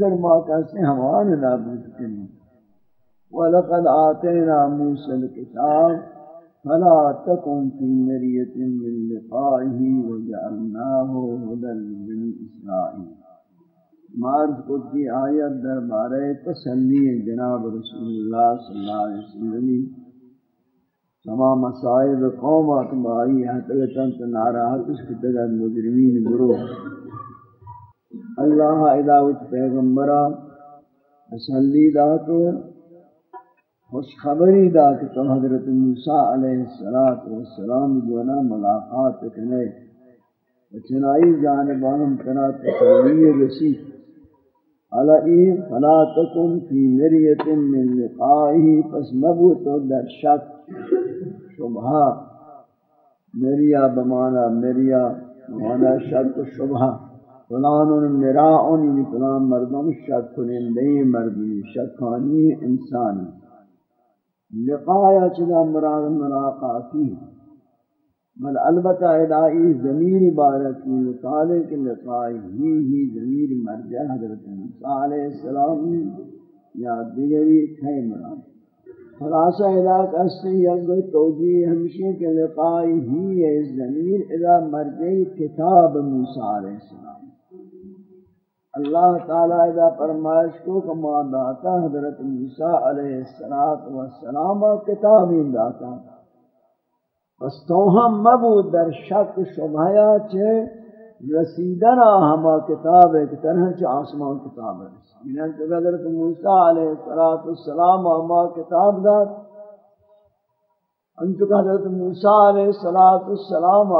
پھر ما کہتے ہیں ہمان نابود کریں وَلَقَدْ آتَيْنَا مُوسَى الْكِتَابِ فَلَا تَكُنْ فِي مِرْيَةٍ مِّن لِقَائِهِ وَجَعَلْنَاهُ هُدًى لِبَنِي إِسْرَائِيلَ مارد کو کی آیت دربارے تسلی جناب رسول اللہ صلی اللہ علیہ وسلم۔ تمام مسائب قومات بائی حتلتن تناراحت اس کی تگر مجرمین گروہ۔ اللہ اداوت پیغمبرہ، تسلی داتو خوش خبری دا کہ تو حضرت موسیٰ علیہ السلام جونا ملاقات کنے وچنائی جانبانم تنا تسلی رسی۔ علی فلا تکن فی مریت من لقائی، پس مبوتو در شک شبہا مریا بمانا مریا بمانا شک شبہا فلان مراعن یعنی فلان مردم شک کنندے مردی، شکانی انسانی. لقایا چدا مراد ملاقاتی. بل البتہ ادائی ضمیر بارکی لقالے کے لقائی ہی ہی ضمیر مرجع حضرت موسیٰ علیہ السلام یا دیگری تھے مراد. خلاصہ علاق اصلی یک توجیہ ہمشہ کے لقائی ہی ہے ضمیر ادا مرجع کتاب موسیٰ علیہ السلام. اللہ تعالی اذا فرمائش کو کما داتا حضرت موسیٰ علیہ السلام کتاب داتا۔ بس تو ہم مبود در شک شبہیا چھے، رسیدنا ہما کتاب ایک طرح چھے، آسمان کتاب ہے۔ یعنی کہ حضرت موسیٰ علیہ السلام ہما کتاب دات انچہ حضرت موسیٰ علیہ السلام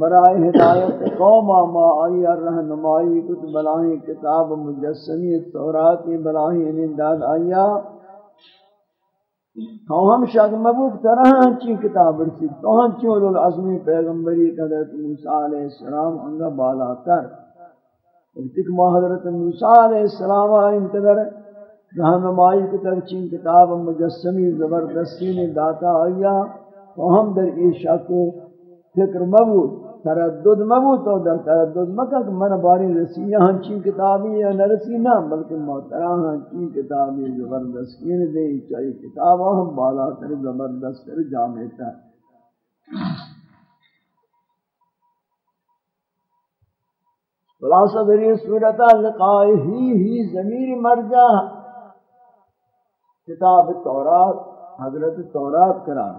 برائے ہدایت قوم ما آئی رہنمائی کت بلائی کتاب مجسمی تورات بلائی انہیں آیا۔ تو ہم شک مبوک طرح ہنچی کتاب رسید۔ تو ہم چون العظمی پیغمبری قدرت موسیٰ علیہ السلام انگا بالا تر۔ تک ما حضرت موسیٰ علیہ السلام آئین قدر رہنمائی کتر چین کتاب مجسمی زبردستی نے داتا آیا۔ تو ہم در ای شک فکر مبود، تردد مبود تو در تردد مکہ کہ من باری رسی یا ہنچی کتابی یا نرسی نہ بلکہ محترا ہنچی کتابی زبردستین دے چاہی کتابہ ہم بالا تر زبردست تر جامعتا خلاصہ در یہ صورتہ لقائی ہی ہی زمیر مرجع کتاب تورات، حضرت تورات قرار.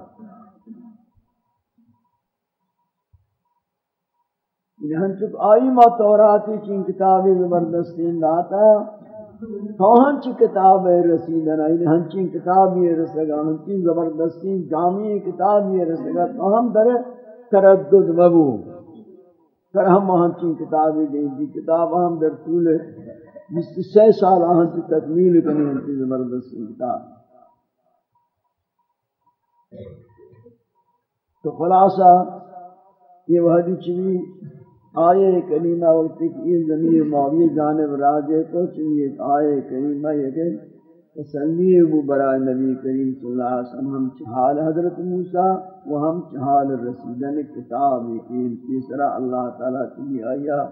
یہاں چک آئی ما توراتی چین کتابی زبردستین داتا تو ہم ہاں، ہاں، چی کتاب رسیدنا یعنی ہم چین کتابی رسگا۔ ہم چین زبردستین جامعی کتابی رسگا۔ تو ہم در تردد مبو۔ پر ہم ہم چین کتابی دیں دی کتاب ہم در طول بیس سی سال ہم چی تکمیل کنی ہم چین زبردستین کتاب۔ تو خلاصہ، یہ وحدی چوی آئے کریمہ وقت کی زمین معاوی جانب راجے کو چاہیے آئے کریمہ یہ کہ تسلی ابو برائے نبی کریم صلی اللہ علیہ وسلم ہم چہال حضرت موسیٰ و ہم چہال رسیدن کتاب یقین تیسرا اللہ تعالیٰ چلی آیا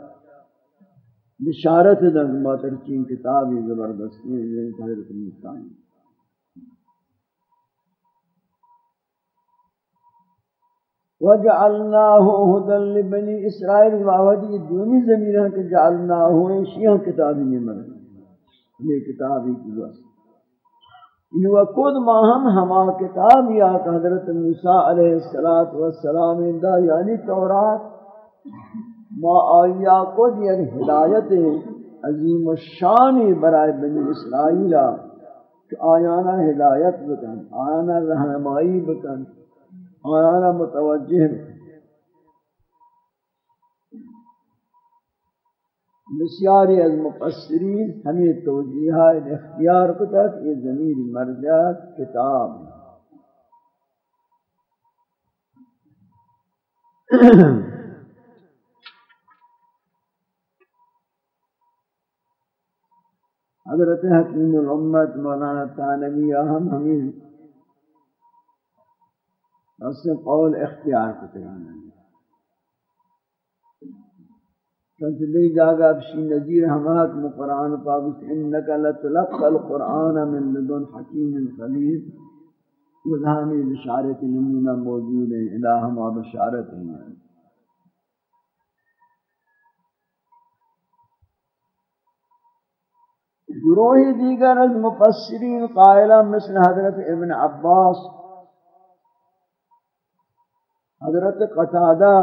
بشارت دنگ ماتر چین کتابی زبردستی حضرت موسیٰ وجعلناه هدى لبني اسرائيل واودی دومی زمین ہے کہ جعلناه شیعہ کتابی میں مر یہ کتابی کی واسطہ یہ وقود ما ہم ہما کتاب یا حضرت موسی علیہ الصلات والسلام دا یعنی تورات. ما آیا کو یہ یعنی ہدایت عظیم الشان برائے بنی اسرائیل. کہ آیانا ہدایت بکن، آیانا رہنمائی بکن آنا متوجہ بسیاری از مفسرین ہمیں توجیہ اختیار کو تک یہ ضمیر مرجع کتاب. حضرت حکیم الامت مولانا تانوی اہم ہمیں سے قول اختیار کو تیانا چونچہ دی جاگا بشی نظیر حمات میں قرآن پاکس انکا لتلقى القرآن من لدن حکیم خلیل. وذہمی بشارت نمونہ موجود ہیں الہ ما بشارت ہیں. گروہ دیگر از مفسرین قائلہ مثل حضرت ابن عباس حضرت قطادہ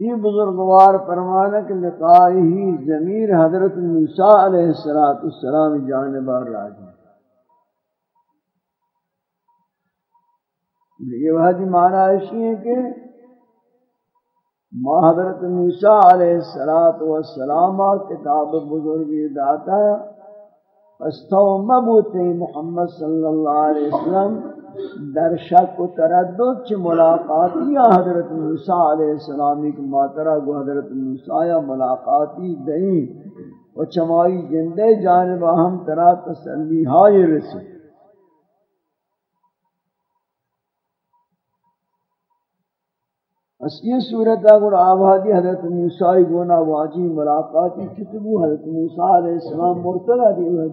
یہ بزرگوار فرمانا کہ لقائی ہی ضمیر حضرت موسیٰ علیہ السلام جانبار راجع یہ وحدی معنی ایسی ہے کہ ما حضرت موسیٰ علیہ السلام کتاب بزرگی داتا فستو مبوتی محمد صلی اللہ علیہ وسلم۔ در شک و تردد چھ ملاقاتی حضرت موسیٰ علیہ السلامی کی ماترہ کو حضرت موسیٰ ملاقاتی دئیں و چمائی جندے جانب ہم ترا تسلی ہائی رسی اس یہ صورت اگر آبادی حضرت موسیٰ گونا واجی ملاقاتی کتبو حضرت موسیٰ علیہ السلام مرتلہ دی ہوئی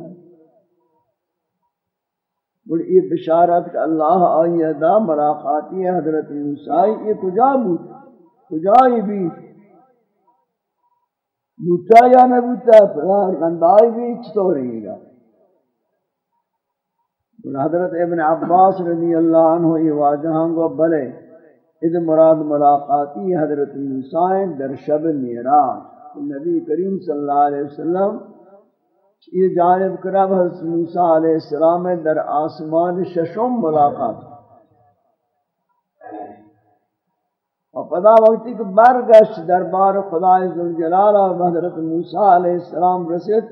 اور یہ بشارت کہ اللہ آئی دا ملاقاتی حضرت موسیٰ یہ کجا بود؟ کجا ہی بھی؟ بوتا یا نہ بوتا پھر گندائی بھی چھتو رہے گا۔ اور حضرت ابن عباس رضی اللہ عنہ یہ واجہاں کو بلے، اذ مراد ملاقاتی حضرت موسیٰ در شب میراج۔ نبی کریم صلی اللہ علیہ وسلم یہ جانب کرب حضرت موسیٰ علیہ السلام در آسمان ششم ملاقات۔ اور پدا وقتی کہ برگشت دربار خدای ذوالجلال اور حضرت موسیٰ علیہ السلام رسید۔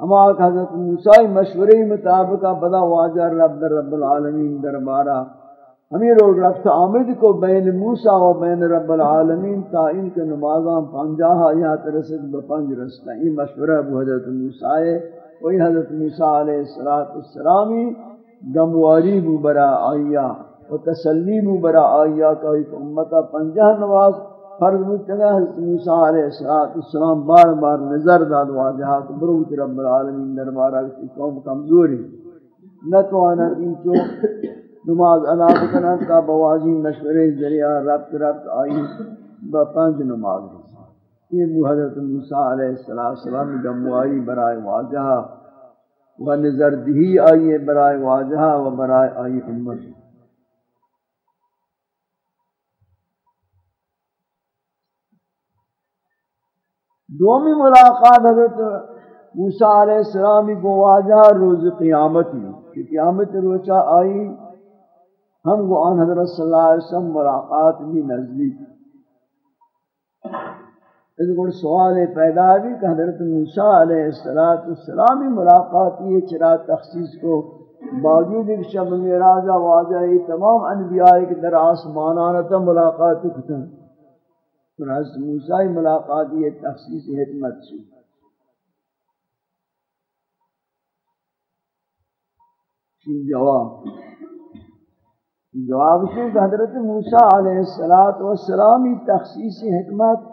ہما حضرت موسیٰ مشوری مطابقہ پدا واجہ رب در رب العالمین دربارہ۔ ہمیں روز رفت آمد کو بین موسیٰ و بین رب العالمین تا ان کے نمازاں پنجاہا یا ترسد بپنج رستا یہ مشورہ ابو حضرت موسیٰ ہے۔ وہی حضرت موسیٰ علیہ السلامی گمواری بو برا آئیا و تسلی بو برا آئیا کہ ایک امتا پنجاہ نماز فرض مجھتا حضرت موسیٰ علیہ السلام بار بار نظر داد واجہات بروت رب العالمین دربارہ کی قوم کمزوری۔ نتوانا ان چو نماز ادا بکنن تا بوازی مشورے ذریعہ ربط ربط آئی با پنج نماز یہ بو حضرت موسیٰ علیہ السلام گموائی برائے واجہ و نظر دہی آئی برائے واجہ و برائے آئی امت۔ دومی ملاقات حضرت موسیٰ علیہ السلامی کو واجہ روز قیامتی کہ قیامت روچہ آئی ہم کو آن حضرت صلی اللہ علیہ وسلم ملاقات بھی نزدیک اس کو سوال پیدا بھی کہ حضرت موسیٰ علیہ السلام ملاقات یہ چرا تخصیص کو باوجود ایک شب میں راجہ واجہ یہ تمام انبیاء کے در آسمانانتا ملاقات کتن۔ تو حضرت موسیٰ ملاقات یہ تخصیص حکمت سے۔ جواب۔ جواب سے کہ حضرت موسیٰ علیہ السلام تخصیص حکمت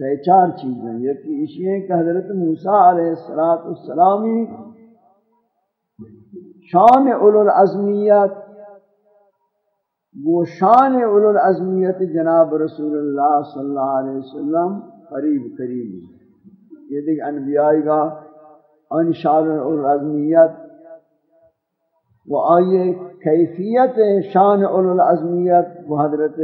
سے چار چیزیں یکی اسی ہیں کہ حضرت موسیٰ علیہ السلام شان اولو العظمیت، وہ شان اولو العظمیت جناب رسول اللہ صلی اللہ علیہ وسلم قریب قریب یہ دیکھ انبیاء کا ان شان اولو العظمیت، وہ آئیے کیفیت شان اولو العظمیت وہ حضرت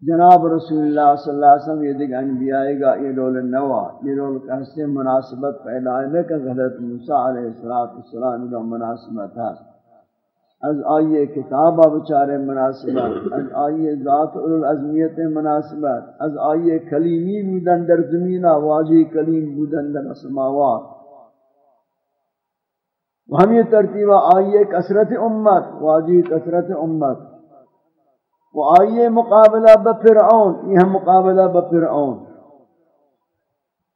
جناب رسول اللہ صلی اللہ علیہ وسلم یہ دیکھ انبیاء گا، یہ رول نوا یہ رول کیسے مناسبت پیدا ہے؟ کہ حضرت موسیٰ علیہ السلام کا مناسبت ہے۔ از آئیے کتابہ بچارے مناسبت، از آئیے ذات العظمیت مناسبت، از آئیے کلیمی بودن در زمینہ واجی کلیم بودن در اسماوات۔ ہم یہ ترتیبہ آئیے کثرت امت، واجی کثرت امت. وہ آئیے مقابلہ بفرعون یہ ہم مقابلہ بفرعون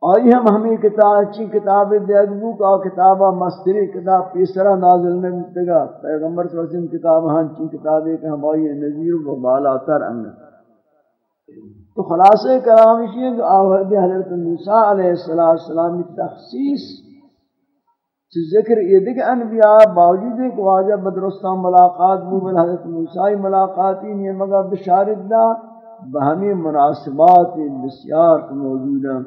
آئی ہم ہمیں کتاب اچھی کتاب دیگبو کا کتابہ مستری کتاب پیسرا نازل نے متگا پیغمبر صلی اللہ علیہ وسلم کتاب ہاں چی کتاب ہے کہ ہم آئی نظیر و بالا تر تو خلاصہ کلام اسی کہ آوہدی حضرت موسیٰ علیہ السلام کی تخصیص چیز ذکر یہ دیکھ انبیاء باوجود ہے کہ واجہ بدرستان ملاقات بو حضرت موسیٰ ملاقاتی یہ مگا بشارت دا بہمی مناسبات بسیار موجود ہیں،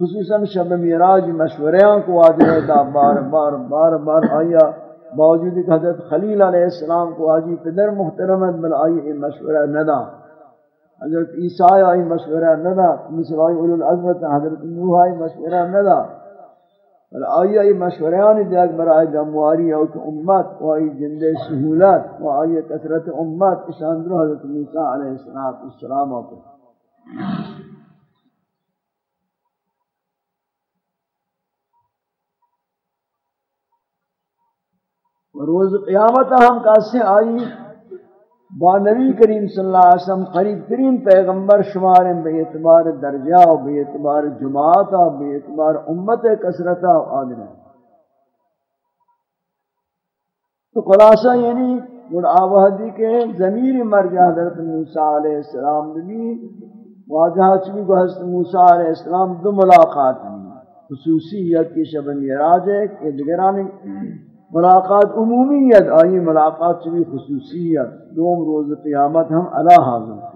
خصوصاً شب میراج مشوریاں کو آجے دا بار بار بار بار آیا۔ باوجود کہ حضرت خلیل علیہ السلام کو آجی پدر محترمت بل آئی مشورہ ندا حضرت عیسیٰ آئی مشورہ ندا مثل آئی اولو العظمت حضرت نوح آئی مشورہ ندا بل آئی آئی مشوریان دیکھ برای جمواری أو کہ امت و آئی جند سہولت و آئی کثرت امت اشاندر حضرت موسیٰ علیہ السلام آتا روز قیامت ہم کیسے آئی با نبی کریم صلی اللہ علیہ وسلم قریب ترین پیغمبر شمار بے اعتبار درجہ و بے اعتبار جماعت و بے اعتبار امت کثرت و آدم تو خلاصہ یعنی گڑ آوہدی کے ضمیر مرجع حضرت موسیٰ علیہ السلام بھی واجہ چلی کو حضرت موسیٰ علیہ السلام دو ملاقات ہیں۔ خصوصیت کی شب میراج ہے، کہ دگرانی ملاقات عمومیت، آئی ملاقات چلی خصوصیت، دوم روز قیامت ہم علا حاضر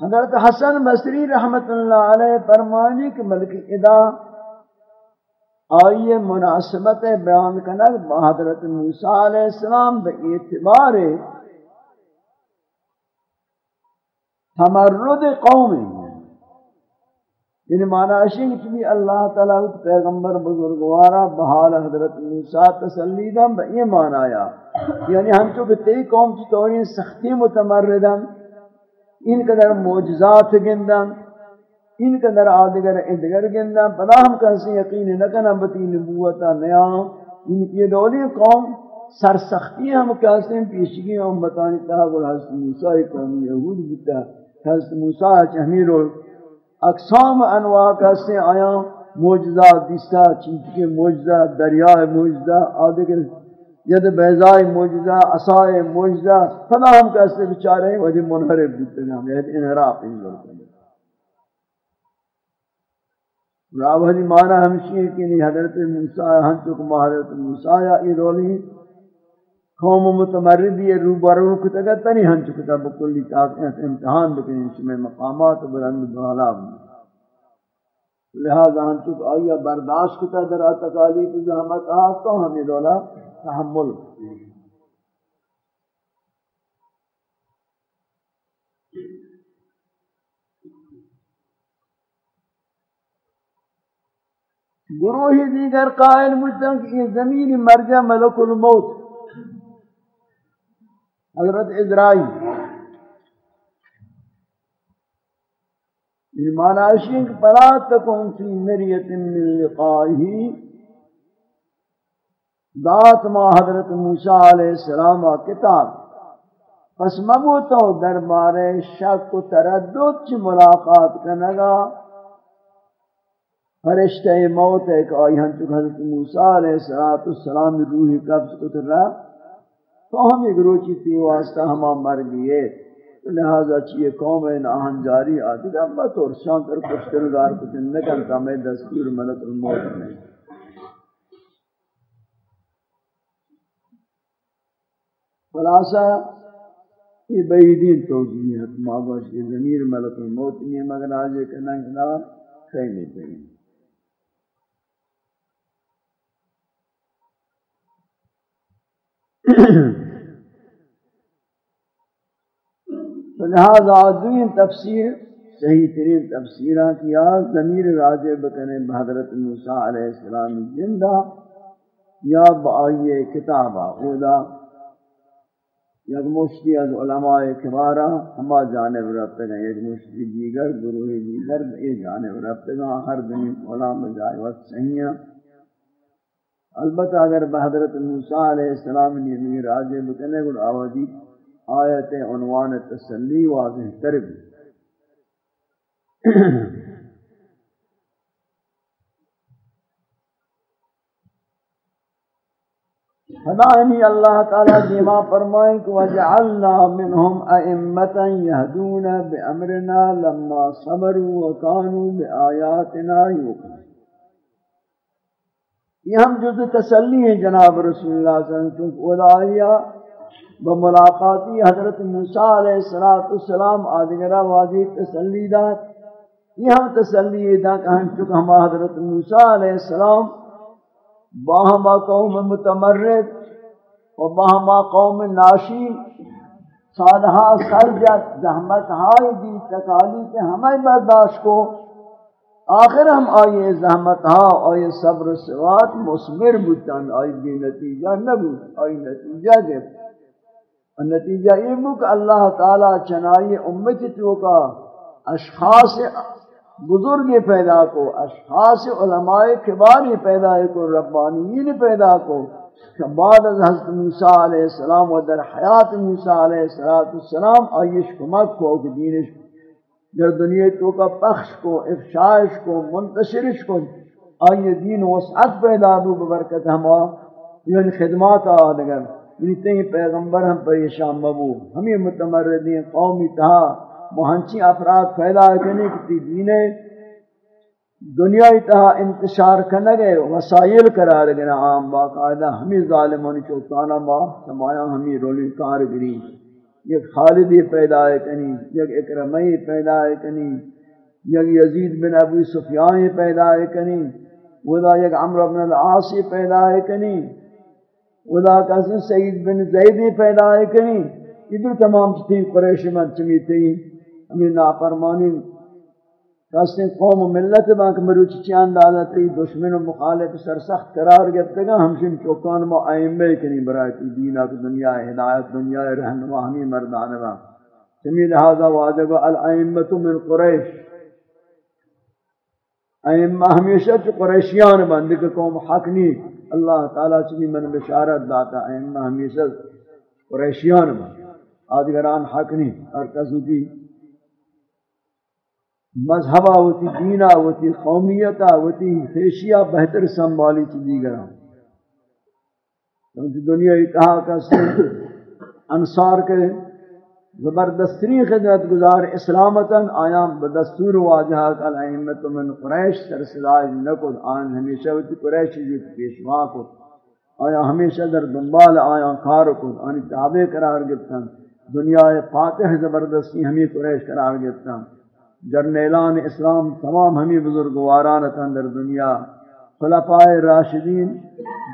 حضرت حسن بصری رحمت اللہ علیہ فرمانی کہ ملک ادا آئیے مناسبت بیان کنک حضرت موسیٰ علیہ السلام بے اعتبار تمرد قوم یعنی معنی ہے کہ بھی اللہ تعالیٰ پیغمبر بزرگوارا بحال حضرت موسیٰ تسلی دم با یہ معنی آیا۔ یعنی ہم تو تی قوم کی طوری سختی متمردم، ان قدر موجزات گندم، ان قدر آدگر ادگر گندم پدا ہم کہنسی یقین نکنا بتی نبوتا نیا۔ ان کی دولی قوم سرسختی ہم کہنسی پیشگی امتانی تحقل حضرت موسیٰ قوم یہود بیتا حضرت موسیٰ چہمیر اقسام انواع کہتے ہیں آیا موجزہ دیستا چیز کے موجزہ دریائے موجزہ آدھے کے ید بیضائے موجزہ عصائے موجزہ فلا ہم کہتے بچارے ہیں وجہ منحرب دیتے ہیں ہم یہ انحراف ہی لڑتے ہیں راوہی معنی ہمشی ہے کہ حضرت موسیٰ ہنچو کو حضرت موسیٰ یا ایدولی قوم متمردی روبرو کتا گتا نہیں ہن چکتا بکلی طاقت امتحان بکنی اس میں مقامات بلند بالا لہذا ہن چک آیا برداشت کتا در تکالیف زحمت آ تو ہمیں دولا تحمل۔ گروہی دیگر قائل مجھتا کہ یہ زمین مرجع ملک الموت۔ حضرت ازرائی ایمان آشین کہ پلا تکن فی مریت من لقائی دات ما حضرت موسیٰ علیہ السلام و کتاب۔ پس مبوتو دربار شک و تردد چی ملاقات کنگا۔ فرشتہ موت ایک آئی ہن چک حضرت موسیٰ علیہ السلام روحی قبض کتر رہا۔ تو ہم ایک روچی تھی واسطہ ہما مر گئے۔ لہذا چیئے قوم ہے ناہن جاری آتی تھا اما تو شان کر پشترگار کچھ نکلتا میں دستور ملک الموت میں۔ خلاصہ، یہ بیدین توجیہ ہے ماباش یہ ضمیر ملک الموت میں مگر آجے کرنا خیلی نہیں لہذا دوین تفسیر، صحیح ترین تفسیرہ کیا ضمیر راجع بکنے بحضرت موسیٰ علیہ السلام زندہ یا بآئیے کتابہ اودا یک مشتی از علماء کبارہ، ہما جانب رفت گئے۔ یک مشتی دیگر، گروہ دیگر اے جانب رفت گئے۔ ہر دن علماء جائے، وقت صحیح البتہ اگر بحضرت موسیٰ علیہ السلام نے راجے بکنے گل آوازی آیت عنوان تسلی واضح تربی فدانی اللہ تعالی دیما فرمائیں کہ وجعلنا منهم ائمتا يهدون بامرنا لما صبروا وكانوا بآياتنا يوقنون یہ ہم جز تسلی ہیں جناب رسول اللہ صلی اللہ علیہ وسلم اولائیا بملاقاتی حضرت موسیٰ علیہ السلام آدھگرہ واضح تسلی دات یہ ہم تسلی دا کہ ہم چکہ ہم حضرت موسیٰ علیہ السلام باہما قوم متمرد و باہما قوم ناشی سالہا سرجت، زحمت ہائی دی تکالی کے ہمیں برداشت کو آخر ہم آئیے زحمت ہاں آئیے صبر سوات مسمر بودتاں آئی دی نتیجہ نبود آئی نتیجہ دے۔ نتیجہ یہ بو کہ اللہ تعالی چنائی امتی تو کا، اشخاص بزرگ پیدا کو، اشخاص علماء کباری پیدا کو، ربانیین پیدا کو۔ کہ بعد از حضرت موسیٰ علیہ السلام و در حیات موسیٰ علیہ السلام آئیش کمک کو، کہ دینش در دنیا تو کا پخش کو افشائش کو، منتشرش کو آئیے دین وسعت پیدا دو ببرکت ہما یعنی خدمات آدگر۔ یعنی تین پیغمبر ہم پریشان مبو۔ ہمیں متمردین قومی تہا، مہنچی افراد پیدا کرنے کی دین دنیا اتہا انتشار کرنے گئے، وسائل قرار گنا عام باقاعدہ۔ ہمیں ظالمون چوکانا با، سمایا ہمیں رولی کار یک خالدی پیدا کنی، یک اکرمی پیدا کنی، یک یزید بن ابو سفیان پیدا کنی، ودا یک عمر بن العاص پیدا کنی، ودا کسن سید بن زیدی پیدا کنی۔ ادھر تمام تھی قریش من چمی تھی۔ ہمیں نافرمانی کسی قوم و ملت بانک مروچ چیان دادتی، دشمن و مخالف سرسخت قرار گفتے گا، ہمشن چوکان ما ائمے کنی برای تی دینا کی دنیا، ہدایت دنیا رہنما ہمیں مردان با۔ چمی لہذا واجب الائمت من قریش۔ ائمہ ہمیشہ چو قریشیان بندی کہ قوم حق نہیں اللہ تعالی چمی من بشارت داتا، ائمہ ہمیشہ قریشیان بندی آدگران حق نہیں اور کسو مذہبہ ہوتی دینہ ہوتی قومیتہ ہوتی خیشیہ بہتر سنبھالی چی دیگرہ کیونکہ دنیا اتحا کا سن، انصار کے زبردستری خدمت گزار، اسلامتا آیا بدستور واجہا کل احمد من قریش سرسلاج نکل، آن ہمیشہ ہوتی قریش جو پیشوا کو۔ آیا ہمیشہ در دنبال آیا کار کو، آنی تابع قرار گفتا دنیا فاتح زبردستی ہمیں قریش قرار گفتا جرنیلان اسلام تمام ہمیں بزرگواران در دنیا خلفاء راشدین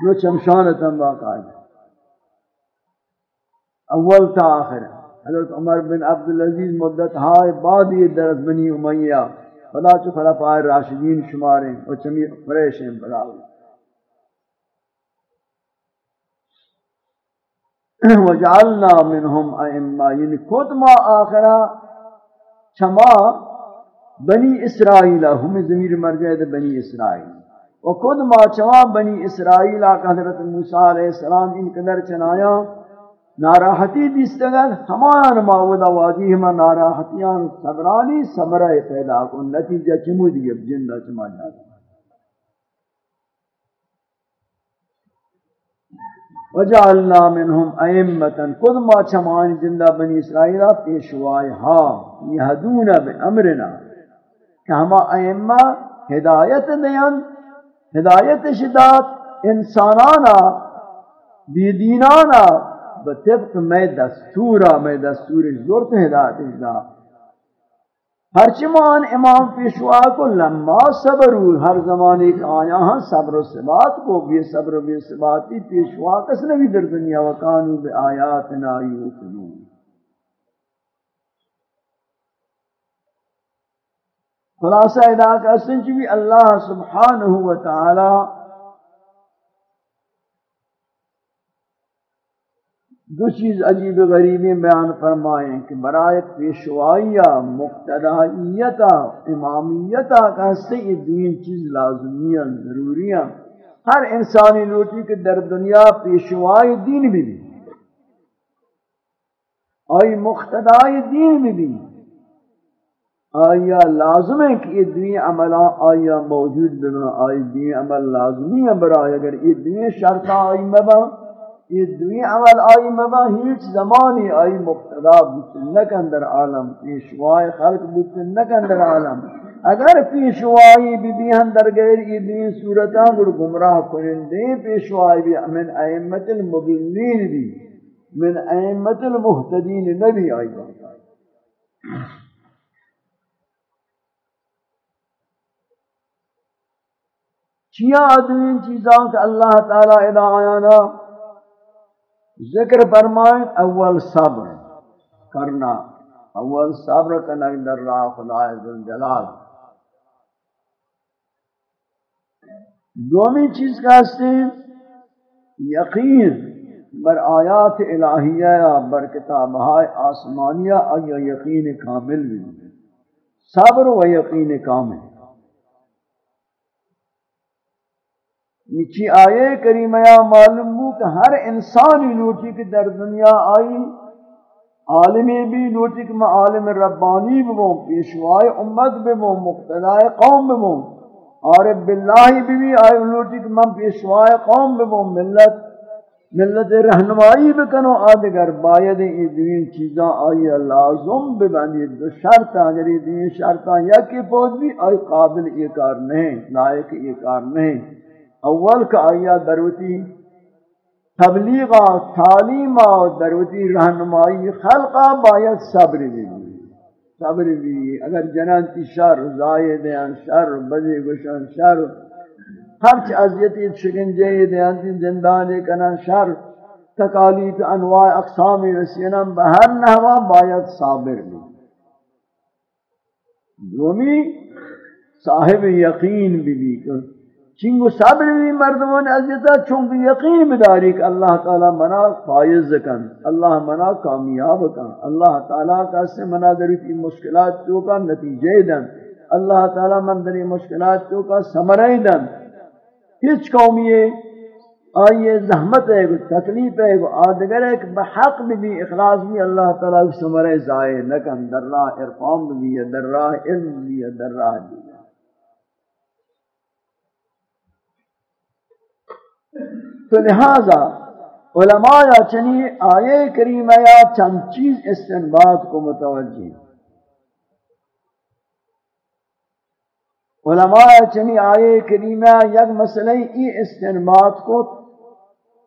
جو چمشان باقاعدہ اول تا آخر۔ حضرت عمر بن عبدالعزیز مدت ہائے بعد یہ درز بنی امیہ، خدا چو خلفاء راشدین شماریں اور چمی فریش ہیں براؤ وجعلنا منهم ائمہ یعنی خود ما آخرہ، چما بنی اسرائیل ہم ضمیر مرجع بنی اسرائیل۔ و خود ما چوا بنی اسرائیل کا حضرت موسی علیہ السلام ان قدر چنایا، ناراحتی دیستگل ہمان ماودا وادی ہما ناراحتیان صبرانی صبرہ پیدا کن، نتیجہ چمو دیئے جندہ چما جاتا وجعلنا منهم ائمه خود ما چمان زندہ بنی اسرائیل پیشوائے ہاں یہدون بامرنا۔ کہ ہم ائمہ ہدایت دیان ہدایت شدات، انسانانا بی دینانا بطبق میں دستورا میں دستور زورت ہدایت شدات ہرچمان امام پیشوا کو لما صبر ہر زمانے کا آیا ہاں صبر و ثبات کو بھی صبر و بے ثباتی پیشوا کس نے بھی در دنیا وکانو بے آیاتنا یوکنون۔ خلاصہ ادا کا سنچ بھی اللہ سبحانہ و تعالی دو چیز عجیب غریبی بیان فرمائیں کہ برائے پیشوائیہ مقتدائیتا امامیتا کا سے یہ دین چیز لازمیاں، ضروریاں۔ ہر انسانی لوٹی کے در دنیا پیشوائی دین بھی بھی آئی مختدائی دین بھی بھی آیا لازم ہے کہ یہ دین عملان آیا موجود بنا آئی دین عمل لازمی ہے برای اگر یہ دین شرطہ آئی مبا یہ دین عمل آئی مبا ہیچ زمانی آئی مقتدا بتنک اندر عالم، پیشوائی خلق بتنک اندر عالم۔ اگر پیشوائی بھی بھی اندر غیر یہ دین صورتاں گر گمراہ کنندے، پیشوائی بھی من ائمت المبلین بھی، من ائمت المحتدین نبی آئی بات چیا ادوین چیزاں کہ اللہ تعالی ادا آیانا ذکر فرمائیں، اول صبر کرنا۔ اول صبر کرنا در راہ خدا جلال۔ دومی چیز کا ہستے یقین بر آیات الہیہ یا بر کتابہ آسمانیہ اور یقین کامل بھی۔ صبر و یقین کامل۔ نیچی آئے کریمہ یا معلوم ہو کہ ہر انسانی لوٹی کی در دنیا آئی عالمی بھی لوٹی کہ میں عالم ربانی بموں پیشوائے امت بموں مقتدائے قوم بموں عارب باللہ بھی بھی آئی لوٹی کہ میں پیشوائے قوم بموں ملت ملت رہنمائی بکنو آدگر باید یہ دوین چیزاں آئی لازم ببندی دو شرط اگر یہ دوین شرطاں یا کی پوچھ بھی، آئی قابل یہ کار نہیں، لائق یہ کار نہیں۔ اول کا آیا دروتی تبلیغا تعلیم دروتی رہنمائی خلقا باید صبر بھی صبر بھی اگر جنانتی شر زائدین شر بزی گشن شر ہر چی عذیتی شکنجے دیانتی زندان کنن شر تکالیف انواع اقسامی رسینم بہر نحوہ باید صابر بھی دومی، صاحب یقین بھی بھی چنگو صبر بھی مردمان عزیزہ چونکہ یقین بداری کہ اللہ تعالی منا فائز کن، اللہ منا کامیاب کن، اللہ تعالی کا سے منا دری کی مشکلات تو کا نتیجے دن، اللہ تعالی من دری مشکلات تو کا سمرے دن۔ ہیچ قومی آئیے زحمت ہے، تکلیف ہے، آدگر ہے کہ بحق بھی بھی اخلاص بھی اللہ تعالی کی سمرے زائے نکن در راہ ارفام بھی در راہ علم بھی در راہ بھی تو لہذا علماء یا چنی آئے کریمہ یا چند چیز استنباد کو متوجہ علماء یا چنی آئے کریمہ یک مسئلہ ای استنباد کو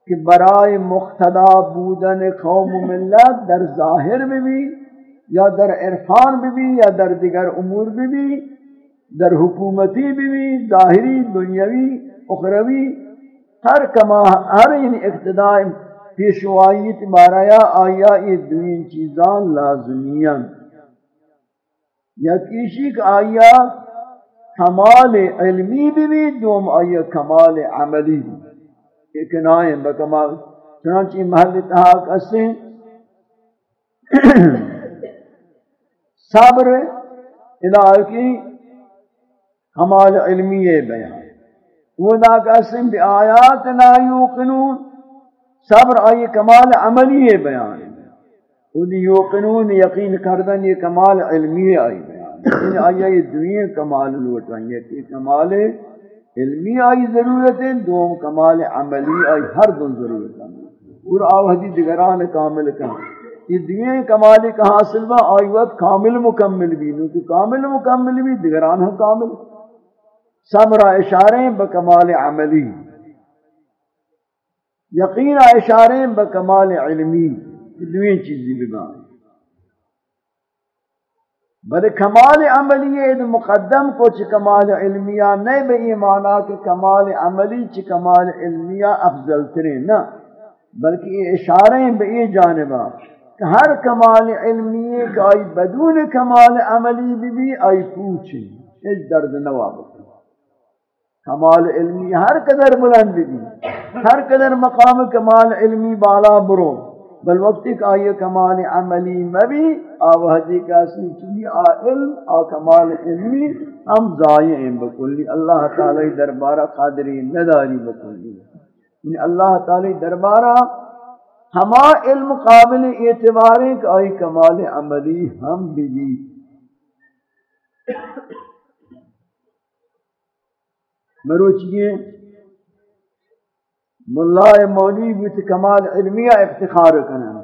کہ برائے مقتدا بودن قوم ملت در ظاہر میں بھی یا در عرفان بھی بھی یا در دیگر امور بھی بھی، در حکومتی بھی بھی، ظاہری، دنیاوی، اخروی ہر کما، ہر ان اقتداء پیشوائیت مارایا آیا یہ دوین چیزان لازمیاں یا کیشی کا آیا کمال علمی بھی دوم آیا کمال عملی۔ بھی ایک نائیں بکمال چنانچہ محل اتحاق اسے۔ صبر الہی کی کمال علمی بیان۔ وہ دا قسم بھی آیات لا یوقنون، صبر آئی کمال عملی ہے بیان۔ وہ دی یوقنون یقین کردن یہ کمال علمی آئی بیان۔ ان آئی یہ دنیا کمال لوٹ رہی ہے کہ کمال علمی آئی ضرورت ہے، دوم کمال عملی آئی ہر دن ضرورت ہے۔ اور آو حدیث دگران کامل کہاں یہ دنیا کمال کہاں حاصل با آئی وقت کامل مکمل بھی، نو کامل مکمل بھی دگران ہم کامل۔ صبر اشارے بکمال عملی۔ یقین اشارے بکمال علمی۔ دوئی چیزی بگان بل کمال عملی مقدم کو چھ کمال علمیہ نہیں بے ایمانا کہ کمال عملی چھ کمال علمیہ افضل ترین نہ، بلکہ یہ اشارے بے یہ جانبا کہ ہر کمال علمیہ کہ آئی بدون کمال عملی بھی بھی آئی پوچھیں اس درد نوابت کمال علمی ہر قدر بلند بھی ہر قدر مقام کمال علمی بالا برو۔ بل وقتی کا یہ کمال عملی مبی۔ آوہدی کا سنچلی آ علم آ کمال علمی ہم ضائع بکلی۔ اللہ تعالی دربارہ قادری نداری بکلی۔ یعنی اللہ تعالی دربارہ ہما علم قابل اعتبار کہ آئی کمال عملی ہم بھی مروچیے، ملائے مولی بیت کمال علمیہ افتخار کرنا۔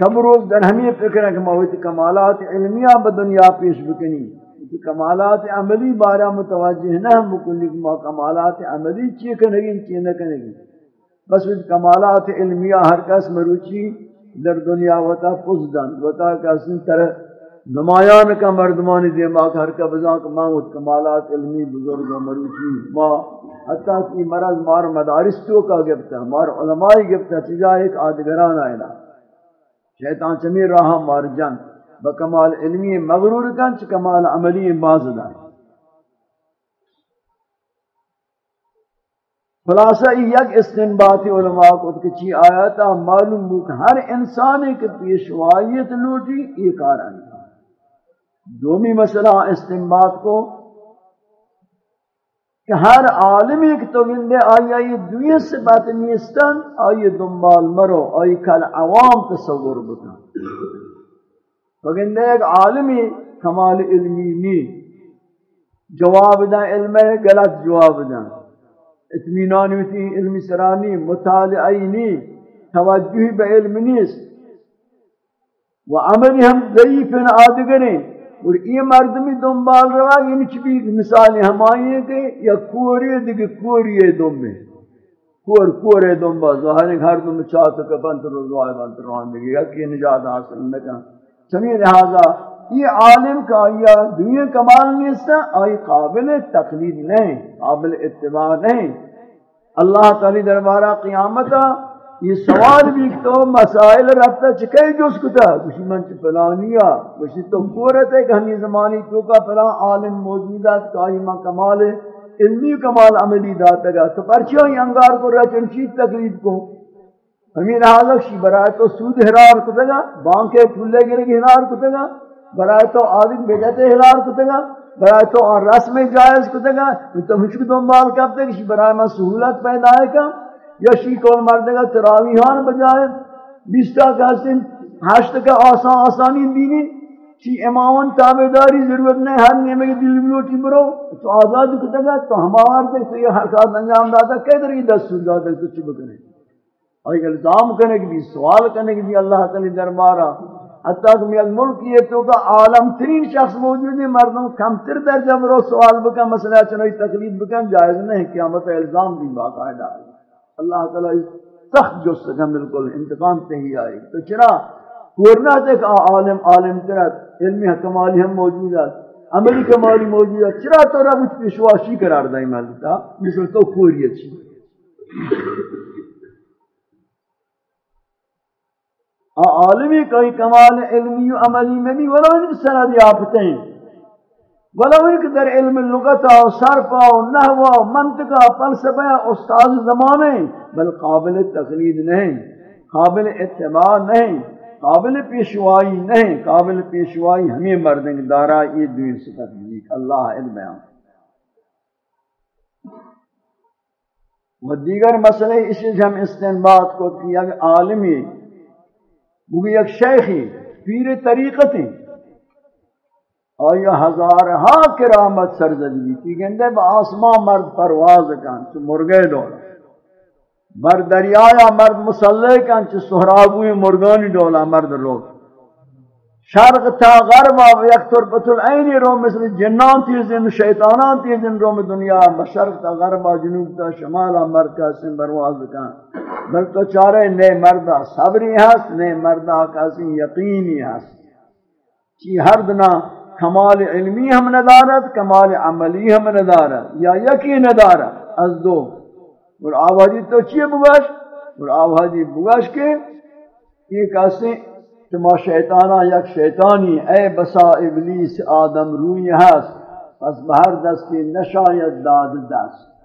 شب روز در ہمیں فکر ہے کہ موت کمالات علمیہ بدنیا پیش بکنی۔ کمالات عملی بارہ متوجہ نہ ہم بکنی کمالات عملی چیئے کنگی چیئے نہ کنگی بس کمالات علمیہ ہر کس مروچی در دنیا وطا فزدن وطا کسی طرح نمایان کا مردمان دیما ہر کا بزاں کا ماں کمالات علمی بزرگ مروچی ما حتیٰ کہ مرض مار مدارس تو کا گفتا مار علماء گفتا چیزا ایک آدگران آئینا۔ شیطان چمی راہ مار جن بکمال علمی مغرور کن چھ کمال عملی بازدان خلاصہ یک استنباتی علماء کو کچی آیاتا معلوم ہو کہ ہر انسان ایک پیشوائیت لوٹی یہ کار انجام دومی مسئلہ استنباط کو کہ ہر عالم ایک تو گندے آئی آئی دوئی صفت نیستن، آئی، دنبال مرو، آئی، کل عوام تصور بکن۔ تو گندے ایک عالمی کمال علمی نی۔ جواب دا علم ہے، غلط جواب دا اتمینان ہوتی علمی سرانی مطالعی نی توجہی با علم نیست۔ و عملی ہم ضعیف آدگریں اور یہ مردمی دنبال رہا یعنی چبی مثال ہمائی ہے کہ یا کوری دیکھ کوری ہے دنبے۔ کور کور ہے دنبا ظاہر ہے ہر دم چاہتا کہ بنت روزوائی بنت روان دیگی یا کہ نجات حاصل نہ نکا سمی لہذا یہ عالم کا، یا دنیا کمال نہیں اس آئی قابل تقلید نہیں، قابل اتباع نہیں۔ اللہ تعالی دربارہ قیامتا یہ سوال بھی تو مسائل رفتا چکے جس کتا کسی من چی پلانیا کسی تو پورت ہے کہ ہمیں زمانی تو کا پلان عالم موجودات قائمہ کمال علمی کمال عملی داتا گا تو پرچیوں ہی انگار کو رچن چیز تقلید کو. ہمیں لحاظ شی برائے تو سود حرار کتا گا بانکے پھولے گرے گی حرار کتا گا برائے تو آدم بیجتے حرار کتا گا برائے تو آن رسم جائز کتا گا تو مشکل دنبال کرتے کہ برائے میں سہولت پیدا ہے کہ یا شی کون مردگا تراویحان بجائے۔ بیستا کہستن ہشت کا آسان آسانی دینی چی امامان تابداری ضرورت نہیں، ہر نیمے کی دل بلوٹی برو۔ تو آزاد کتا گا، تو ہمار تک تو یہ حرکات انجام داتا کئی در کی دستور داتا، تو چی بکنے۔ اور ایک الزام کرنے کی بھی، سوال کرنے کی بھی اللہ تعالی دربارہ۔ حتیٰ کہ میں ملک یہ تو کا عالم ترین شخص موجود ہے، مردوں کم تر درجہ برو سوال بکن، مسئلہ چنوی تقلید بکن، جائز نہیں، قیامت الزام بھی باقاعدہ ہے۔ اللہ تعالیٰ سخت جو سکا بالکل انتقام سے ہی آئے۔ تو چرا پورنا تک عالم عالم کرت علمی کمالی ہم موجود ہے عملی کمالی موجود ہے چرا تو رب اس پیشواشی قرار دائی ملتا مثل تو پوری اچھی عالمی کوئی کمال، علمی و عملی میں بھی ولو ان سند یافتے ہیں ولو ایک در علم لغت و صرف و نحو و منطق و فلسفہ استاد زمانے بل قابل تقلید نہیں قابل اتباع نہیں قابل پیشوائی نہیں قابل پیشوائی ہمیں مردنگ دارا، یہ دوئی صفت نہیں اللہ علم بیان و دیگر مسئلے اسی سے ہم استنباد کو کیا کہ عالمی، وہ ایک شیخی، پیر طریقتیں آیا ہزارہا کرامت سرزدگی کی گندے با آسمان مرد پرواز کن، چو مرگے دولا مرد دریایا، مرد مسلح کن، چو سہرابوی مرگانی دولا مرد لوگ۔ شرق تا غرب و یک طرفت العینی رو مثل جنان تیزن شیطانان تیزن رو دنیا شرق تا غرب و جنوب تا شمال مرد کا سن برواز کن۔ بل تو چارے، نئے مردہ صبری ہست، نئے مردہ کا سن یقینی ہست۔ چی ہر دنہ کمال علمی ہم ندارت، کمال عملی ہم ندارت، یا یکی ندارت از دو۔ اور آوازی تو چیئے بگاش؟ اور آوازی بگاش کے یہ کہتے ہیں کہ شیطانا یک شیطانی، اے بسا ابلیس آدم روی ہست، پس بہر دستی نشاید داد دست۔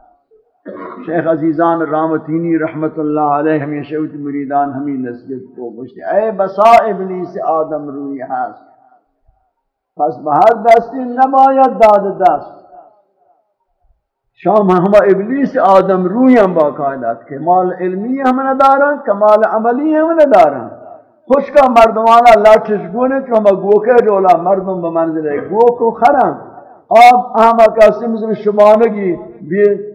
شیخ عزیزان رامتینی رحمت اللہ علیہ ہمیشہ اوت مریدان ہمیں نسبت کو گوشتے اے بسا ابلیس آدم روی ہاس پس به هر دستی نباید داد دست. شام همه ابلیس آدم روی هم با کائنات کمال علمی هم ندارن کمال عملی هم ندارن. خوشکا مردمانا لاتش گونه که همه گوکه جولا مردم به منزله گوک و خرم آب احمد کسی میزن شما نگی بی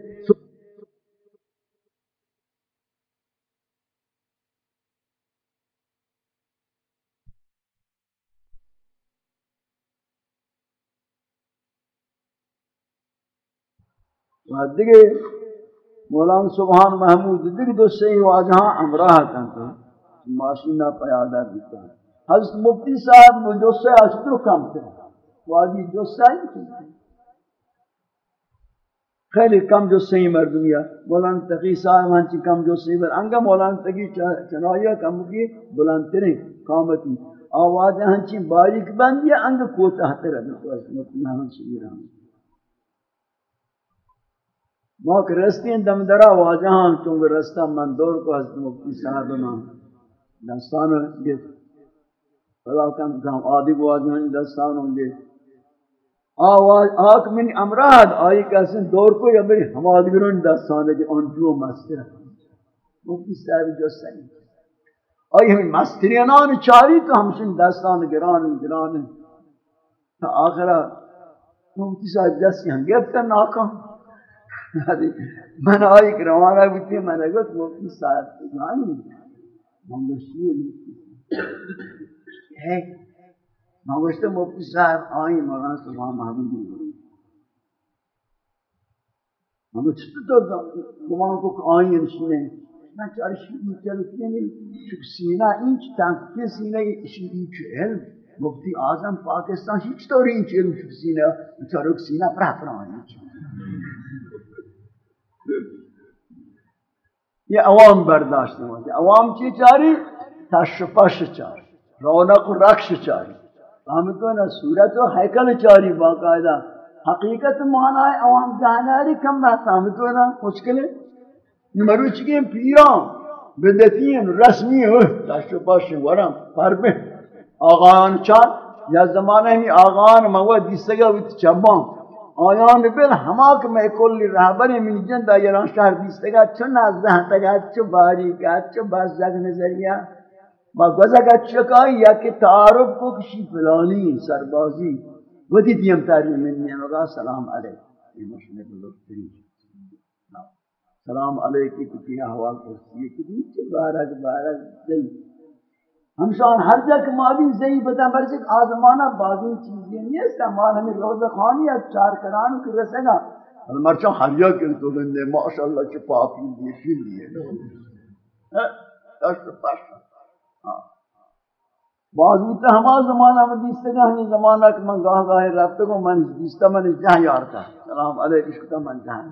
بھی دیگه مولانا سبحان محمود دیگه دو سی واجہاں امراہ کنتا ماشینہ پیادہ دیتا حضرت مفتی صاحب مجھے اشتر کم تھے واجی جو سائی خیلی کم جو سی مردمیا مولانا تقی صاحب ہاں جی، ہنچی کم جو سی بر انگا مولانا تقی چنائیہ کم کی بلندترین قامتی آواز ہنچی باریک بندی، انگا کوتا ہتر ہے۔ مفتی محمد شبیر احمد ما کہ رستی دم درا واجہاں چونکہ رستہ من دور کو حضرت مفتی صاحب نا دستان گے فلا کم کم آدھی واجہاں دستان ہوں گے آواز آک من امراض آئی کہسن دور کو یا بری ہم آدگرون دستان ہے کہ ان جو مستر مفتی صاحب جو سنی آئی ہمیں مسترینان چاری تو ہمشن دستان گران گران. تا آخرہ مفتی صاحب دستی ہم گفتا ناکام. من آئی کہ روانہ بودتی من اگر نے ساعت مفتی من جانی مانگوشتی ہے مفتی ہے مانگوشت مفتی صاحب آئی مولانا سبحان محمود بودتی مانگو چطور گمان کو کہ آئی انسونے من چاره شیعی کرد یعنی چون آره، یعنی سینه اینچ تنکه سینه ایشی اینچ علم مفتی آزم پاکستان هیچ طور این که علم چون سینه. چاره سینه پره پره آنی. یہ عوام برداشت نہیں ہوتی۔ عوام کی چاری تشپش چاری، رونق و رقش چاری۔ ہم تو نا صورت و حیکل چاری باقاعدہ۔ حقیقت مانا ہے عوام جاناری کم رہتا ہم تو نا مشکل ہے۔ مروچ کے پیران، بدتین، رسمی ہو۔ تشپش ورم، پر میں آغان چار، یا زمانہ ہی آغان مواد دیستگا ویت چبان۔ آیان بل هماک میں کلی رہبر من جند ایران شهر بیستگا چو نزده تگا چو باریکا چو بزدگ نظریہ ما گوزگا چکا یا کہ تعارف کو کشی فلانی سربازی. ودی دیم تاری من نیمگا سلام علیکم. یہ مشنے بلوکتری سلام علیکم. کتی احوال کرسی کتی چو بارک بارک زی ہمشان ہر جگہ مادی زئی بتا برسک آزمانہ بازی چیزیں نہیں ہے سامان ہمیں روز خانی ہے، چار کران کی رسگا مرچا ہریا کے تو گندے ماشاءاللہ چ پاپی دی فی لیے۔ ہاں، دست پاش ہاں۔ بعض ہوتا ہما زمانہ میں دیستے گا ہمیں زمانہ کہ من گاہ گاہ رابطہ کو من دیستا، من جہاں یار تھا۔ سلام علیکم شکتا من جہاں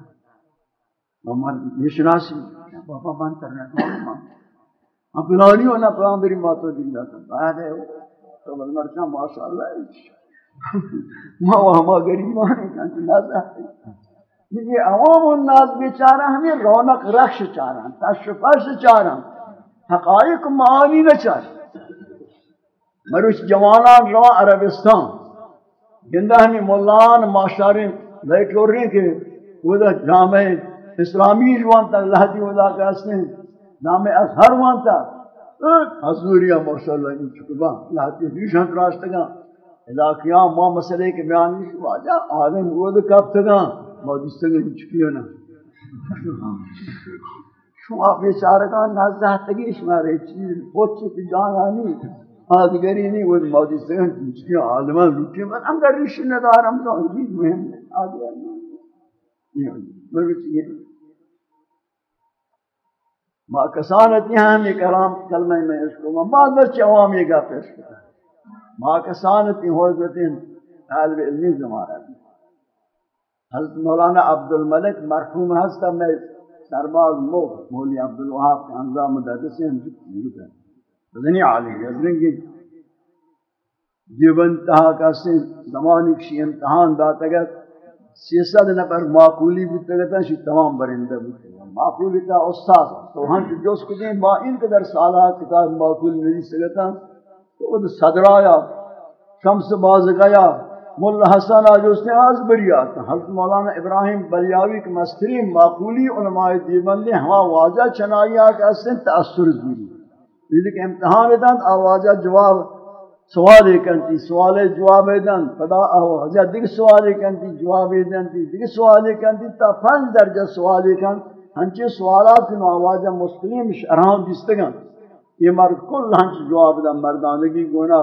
من یہ شناسی۔ بابا من ترنے من فلانی ہونا فلان میری ماتو جی دین جاتا بعد ہے۔ تو بل مرچا ماشاءاللہ ما وہاں غریبان ہاں، ہیں کہ نازا یہ عوام الناس بیچارہ ہمیں رونق رخش چارہ تشفش چارہ حقائق معانی نہ چاہے مروش جوانان روا عربستان گندہ ہمیں مولان معاشرے بیٹھ رہے ہیں کہ وہ جامع اسلامی جوان تک اللہ دی ودا کہتے ہیں نام اظہر وانتا۔ حضوریا ماشاءاللہ ان چکبا لاتی ریشان راستگا اذا قیام، ما مسئلے کے بیان نہیں شو آجا آدم گود کفتگا ما دیستگا ان چکیونا شما بیچارگان نزدہتگی شمارے چیز، پوچی پی جان آنی آدگری نہیں، وہ ما دیستگا ان چکیو آدمان لوٹی من، ہم در ریشی ندارم تو انجید مهم آدگری نہیں ما کسانت یہاں ہمیں کلام کلمہ میں اس کو بعد بچے عوام یہ گا پیش کرتا ما کسانت ہی حضرت طالب علمی زمانہ۔ حضرت مولانا عبد الملک مرحوم ہستا میں سرباز مو مولی عبد الوهاب کے انظام مدرس ہیں، ہم زنی عالی ہے کی جیب انتہا کا سے زمانی کی امتحان داتا گا۔ سیصد نفر معقولی بودتا گتا شی تمام برندہ بودتا معقولی تا استاد تو ہم جو جوز کو دیں با ان قدر سالہ کتاب معقول نہیں سکتا تو وہ صدر آیا شمس باز گیا ملا حسن آج اس نے آز بری آتا حضرت مولانا ابراہیم بریاوی کے مستری معقولی علماء دیبندی ہوا واجہ چنائی آکا اسن تأثر زوری. یعنی لیکن امتحان دن آواجہ جواب سوال کنتی سوال جواب دن پدا آواجہ دیکھ سوال کنتی، جواب دن دیکھ سوال کنتی، تا پنج درجہ سوال کن. ہنچے سوالات کنو آواجہ مسلم شرحان دیستگن یہ مرد کل ہنچ جواب دن، مردانگی گونا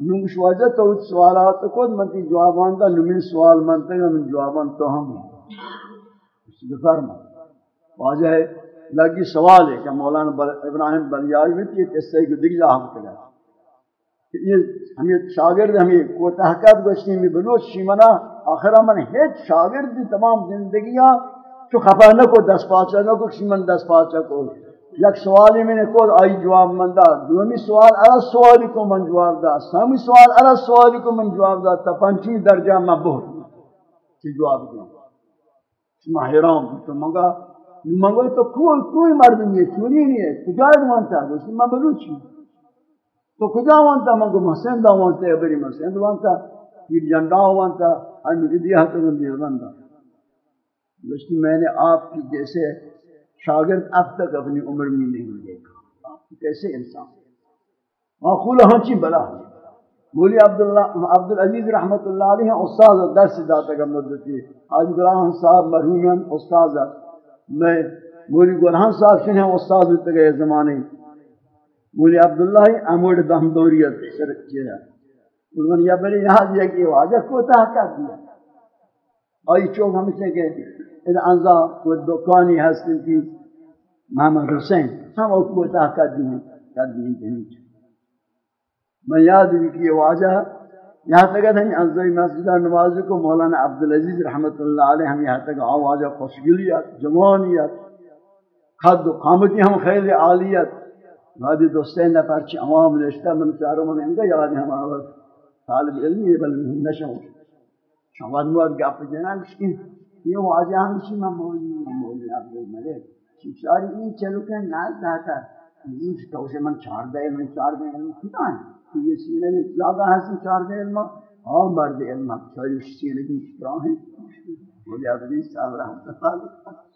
نمش وجہ تو سوالات کو منتی جوابان دا نمین سوال منتے گا من جوابان تو ہم اس کے فرما. واجہ ہے؟ لگی سوال ہے کہ مولانا ابراہیم بلیاوی بھی یہ قصے کو دیکھ جا ہم کرا یہ ہمیں شاگرد، ہمیں کو تحقیق گشتی میں بلوچ شیمنا آخرہ من ہیچ شاگرد دی تمام زندگیاں چو خفا نہ کو دس پاچا نہ کو شیمن دس پاچا کو۔ یک سوالی میں نے کو آئی جواب من دا، دومی سوال، ارا سوالی کو من جواب دا۔ سامی سوال، ارا سوالی کو من جواب دا۔ تا پنچی درجہ میں بہت چی جواب دیا میں حیران تو منگا منگا تو کوئی کوئی مرد نہیں ہے نہیں ہے، کجا مانتا ہے میں بلوچی تو کجا وانتا؟ من کو محسن دا وانتا ہے بری محسن دا وانتا؟ پیر جنڈا وانتا ان ردیہ تو من دیر بندہ لیکن میں نے آپ کی جیسے شاگرد اب تک اپنی عمر میں نہیں دیکھا۔ آپ کیسے انسان؟ معقول ہنچی بلا۔ مولی عبداللہ، عبدالعزیز رحمت اللہ علیہ استاد درس داتا کا مدتی۔ آج گلان صاحب مرحوم استاد میں مولی گلان صاحب شنہ استاد ہوتے گئے زمانے۔ مولی عبداللہ اموڑ دہمدوریت سر چیرا انہوں نے یہ بڑی یہاں دیا کہ واجہ کو تحقیق دیا۔ آئی چوک ہم سے کہ ان انزا کو دکانی ہستی کی۔ محمد حسین، ہم اس کو تحقیق دیا۔ کر دیا کہیں میں یاد بھی کہ یہ واجہ یہاں تک ہے انزائی مسجدہ نمازی کو مولانا عبدالعزیز رحمت اللہ علیہ، ہم یہاں تک آواجہ خوشگلیت جوانیت خد و قامتی ہم خیل عالیت بعد دو سه نفر که امام نشته من چهارم اینجا یادی هم آورد طالب علمیه بل مهم نشون چون وقت مورد گپ بزنن که یه واجه هم چی من مولوی مولوی عبدالملک چیزاری این چلو که ناز داتا این توش من چارده چار چارده علم کی تو یہ سینے میں زیادہ حسن چارده علم آم مرد علم چاری سینے کی طرح ہے مولوی عبدالملک صاحب رحمت اللہ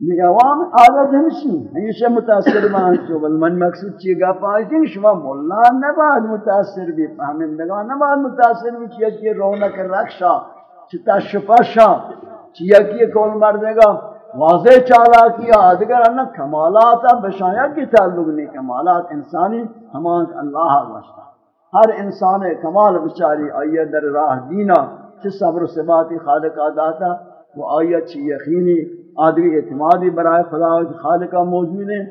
یہ عوام عادت ہمشی ہمیشہ متاثر مان چو، بل من مقصود چی گا پاہتی شما مولا نباد متاثر بھی فہمندگا نباد متاثر بھی چیئے کہ رونق رکشا چتا شپشا چیئے کہ کول مردگا، واضح چالا کیا ادگر انہ کمالات بشایا کی تعلق نہیں، کمالات انسانی ہمان اللہ واشتا ہر انسان کمال بچاری آئیے در راہ دینا چھ صبر و ثباتی خالق آداتا، وہ آئیے چھ یقینی آدمی اعتمادی برائے خدا و خالقہ موجود ہیں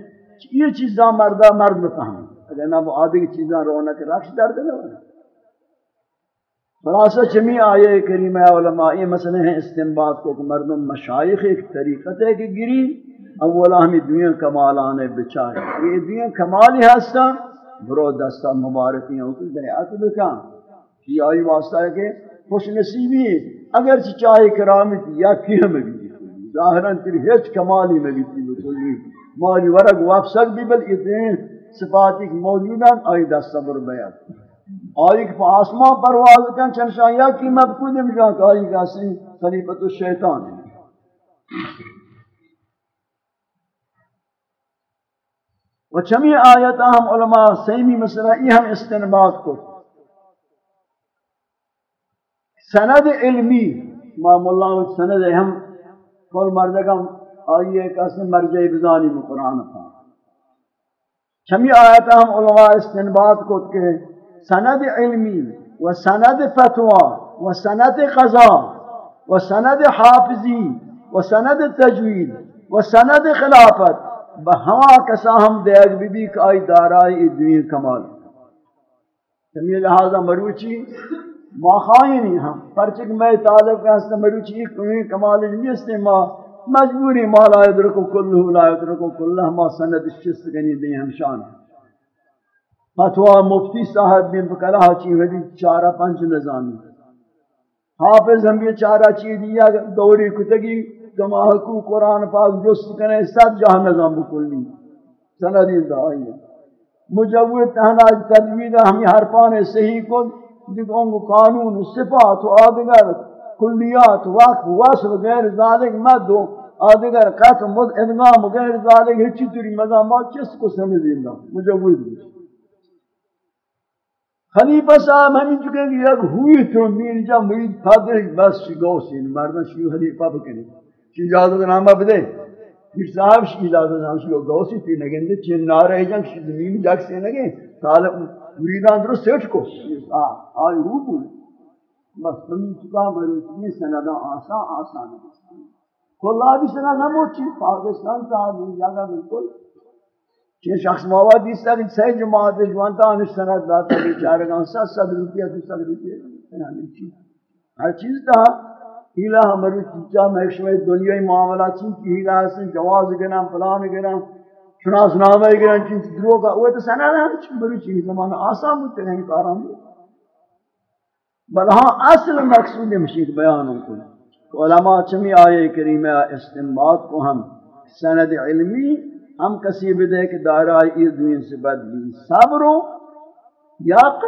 یہ چیزاں مردہ مرد بفہم اگر نہ وہ آدمی چیزاں رونق رکش درد نہ ہونا خلاصہ چمی آئے کریمہ علماء، یہ مسئلے ہیں استنباد کو کہ مردم مشایخ ایک طریقت ہے کہ گری اولا ہمیں دنیا کمالان بچائے یہ دنیا کمالی ہستا، برو دستا مبارکی ہیں۔ کہ بیعت بکا یہ آئی واسطہ ہے کہ خوش نصیبی اگر چاہے کرامت یا کیا میں بھی۔ ظاہراً تیری ہیچ کمالی میں بھی بکلی مالی ورگ وافسک بھی بل اتنے صفاتی موجودان آئی دست صبر بیعت آئی کہ آسمان پرواز کن چنشان یا کی مبکود مجھا کہ آئی کہ اصلی خلیفت الشیطان ہے۔ و چمی آیتا ہم علماء سیمی مسئلہ یہ ہم استنباد کو۔ سند علمی، ما مولا سند ہم کل مردگم آئیے کسی مرجع بزانی میں قرآن تھا۔ چمی آیتا ہم علماء استنباد کو کہ سند علمی و سند فتوہ و سند قضا و سند حافظی و سند تجوید و سند خلافت بہوا کسا ہم دیگ بی بی کہ آئی دارائی دنیا کمال۔ چمی لہذا مروچی ما خائنی ہم پرچک میں طالب کا ہستا مروچی کوئی کمال نہیں ما، مجبوری ما لا یدرکو کلہ لا یدرکو کلہ ما سند شست گنی دی ہم شان. فتوا مفتی صاحب بن بکلہ چی ودی چارہ پنچ نظامی. حافظ ہم یہ چارہ چیز دیا دوری کتگی جماع کو قرآن پاک جست کنے، سب جہاں نظام بکلی سندی دعائی مجوید تہنا تدوید ہمی حرفان صحیح کو دیگوں قانون صفات و آدگر کلیات وقت وصل غیر ذالک مدو آدگر قتل مد ادغام غیر ذالک ہچی توری مضامات چس کو سمجھیں گا مجوید خلیفہ صاحب ہمیں چکے کہ یک ہوئی تو میر جا مرید پادر بس شی گوسی مردن شی خلیفہ بکنی شی اجازت نامہ بدے پھر صاحب شی اجازت نامہ شی گوسی تھی نگندے چین نارے جنگ شی زمین جاگ سے نگے طالب مریدان درست سیٹ کو آئی روح بود بس تمہیں چکا مروچ سندہ آسان آسان کلا بھی سندہ موچی، پاکستان تا صاحب جگہ بالکل۔ کہ شخص مواد دیس تک سی جماعت جوانتا ہمیں سند داتا بیچارے گا ست ست روپیہ تو ست روپیہ۔ ہر چیز تھا ہیلا ہماری چیزا محشمہ دنیای معاملہ چیز کی ہیلا حسن جواز گرام پلان گرام۔ شناس نامہ گرام چیز درو کا وہ تو سند ہے بڑی چیز زمانہ آسان بودتے نہیں پارام بل ہاں اصل مقصود مشید بیانوں کو علماء چمی آئے کریمہ استنباط کو ہم سند علمی ہم کسی بدے کہ دائرہ اس دین سے بدلی صبر و یق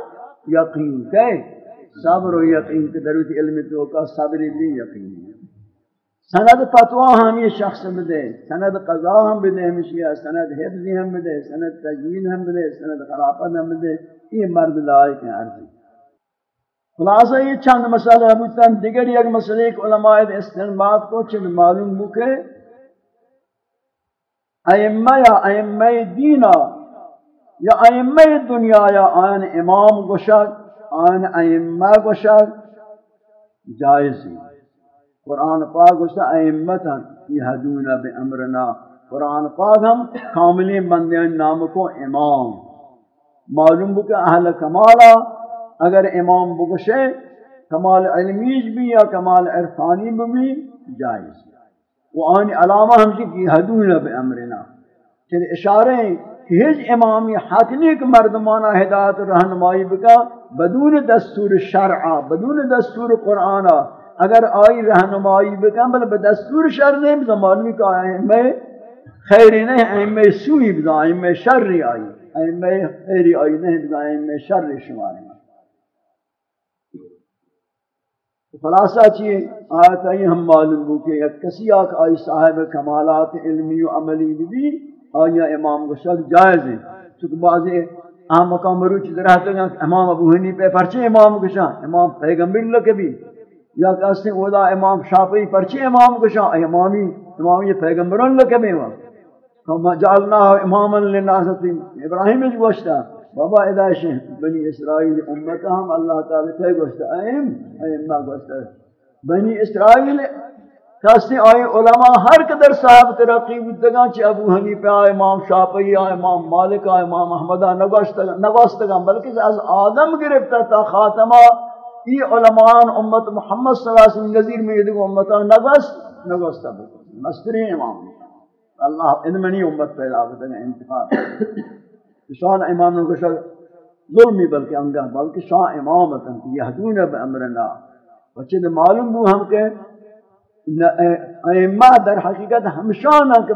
یقین کہ صبر و یقین کہ دروت علم تو کا صبر بھی یقین. سند فتوا ہم یہ شخص بدے سند قضا ہم بدے ہمشیا سند حفظی ہم بدے سند تجوید ہم بدے سند خلافت ہم بدے یہ مرد لائق ہیں، عرضی. خلاصہ یہ چند مسئلہ بودتاں دیگر یک مسئلہ ایک علماء استنباط کو چند معلوم بکے. ائمہ یا ائمہ دینا یا ائمہ دنیا یا آن امام گشک آن ائمہ گشک جائز ہے قرآن پاک گشتا ائمتا یہدون بے امرنا۔ قرآن پاک ہم کاملی بندیان نام کو امام۔ معلوم بکہ اہل کمالا اگر امام بگشے کمال علمیج بھی یا کمال عرفانی بھی جائز۔ وہ آنی علامہ ہم کی حدون بے امرنا۔ چل اشارے ہیں کہ ہج امامی حاکمی کے مردمانہ ہدایت رہنمائی بکا، بدون دستور شرعہ بدون دستور قرآنہ اگر آئی رہنمائی بکا بل بدستور شرع نہیں زمان میں کہا ہے میں خیری نہیں ہے میں سوئی بزائیں میں شرعی آئی میں خیری آئی نہیں بزائیں میں شرعی شماری۔ خلاصہ چیئے آیت آئی ہم معلوم ہو کہ یک کسی آک آئی صاحب کمالات علمی و عملی بھی آیا امام کو جائز ہے۔ چونکہ بعضی اہم مقام مروچ رہتے ہیں، امام ابو حنی پہ پرچے امام کو امام پیغمبر اللہ کے بھی۔ یا کہتے ہیں اولا امام شافعی پرچے امام کو شاہ امامی امامی پیغمبر اللہ کے بھی ہم جعلنا اماما للناس ابراہیم جو گوشتا بابا ادائش بنی اسرائیل امتا ہم، اللہ تعالی پہ گوشتا ایم ایم گوشتا بنی اسرائیل کسی آئی علماء ہر قدر صاحب ترقی بدگاں چی ابو حنیفہ، امام شافعی، امام مالک امام احمدہ نگوشتا نگوستگاں بلکہ از آدم گرفتا تا خاتمہ۔ ای علماء امت محمد صلی اللہ علیہ وسلم نظیر میں یدگو امتا نگوست نگوستا بکن مستری امام. اللہ ان منی امت پیدا کرتا ہے انتفاق شان امام نے کہا ظلمی بلکہ انگاہ بلکہ شاہ امامتا یہدون بامرنا وچہ معلوم ہو ہم کہ ائمہ در حقیقت ہمشانہ کہ